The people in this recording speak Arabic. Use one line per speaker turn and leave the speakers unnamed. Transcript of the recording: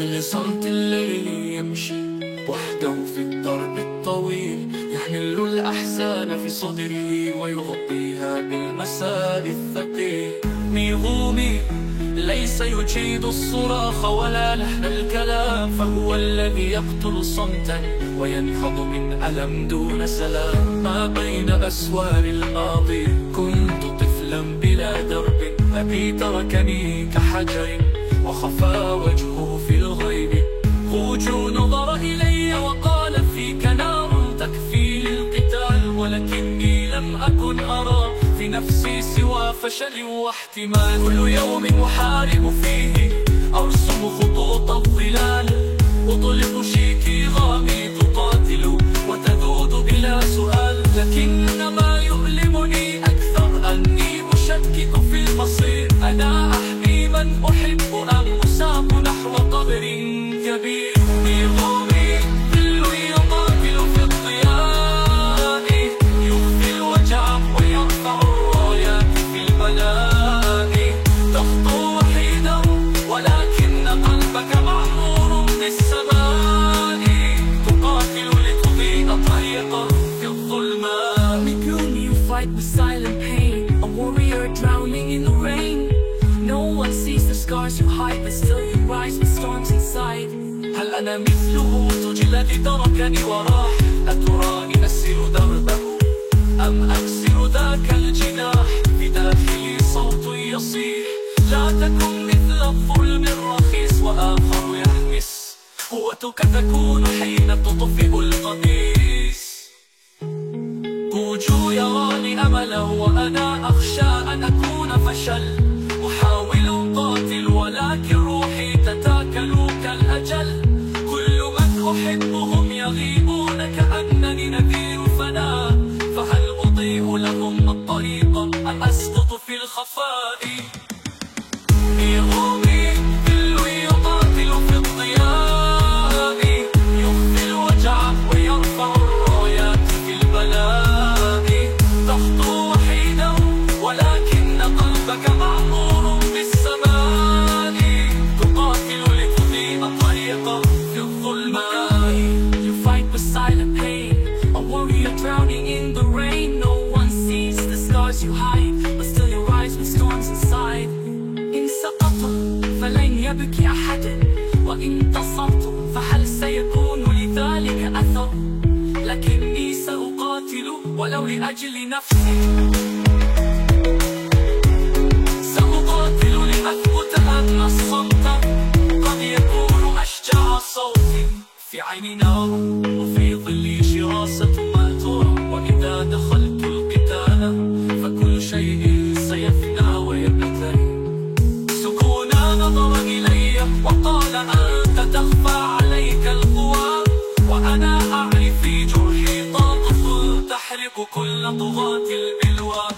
مثل صمت الليل يمشي. وحدة في الدرب الطويل. يحمل الأحزان في صدره ويغطيها بالمساد الثقيل. ميغومي ليس يجيد الصراخ ولا لحن الكلام. فهو الذي يقتل صمتا وينهض من ألم دون سلام. ما بين أسوار الماضي كنت طفلا بلا درب. أبي تركني كحجر. وخفى وجهه في الغيب. خوجو نظر إلي وقال فيك نار تكفي للقتال ولكني لم أكن أرى في نفسي سوى فشل واحتمال. كل يوم أحارب فيه أرسم خطوط الظلال أطلق شيكي
drowning in the rain. No one sees the scars you hide But still you rise with storms inside.
هل أنا مثله؟ زوج الذي تركني وراح أتراني أسر دربه؟ أم أكسر ذاك الجناح؟ في داخلي صوت يصيح. لا تكن مثل الظلم الرخيص وآخر يحمس. قوتك تكون حين تطفئ القميص أملا وأنا أخشى أن أكون فشل. أحاول قاتل ولكن روحي تتاكل كالأجل. كل من أحبهم يغيبون كأنني نذير فناء فهل أضيء لهم الطريق أم أسقط في الخفاء؟ قلبك معمور بالسماء تقاتل لتضيء طريقا في الظلماء
You fight with silent pain. A warrior drowning in the rain. No one sees the scars you hide But still you rise with storms inside. إن سقطت فلن يبكي أحد وإن انتصرت فهل سيكون لذلك أثر؟
لكني سأقاتل ولو لأجل نفسي. في وفي ظلي شراسة وإذا دخلت القتال فكل شيء سيفنى سكونا نظر إلي وقال أنت تخفى عليك القوى وأنا أعرف في جرحي طاقة تحرق كل طغاة الإنسان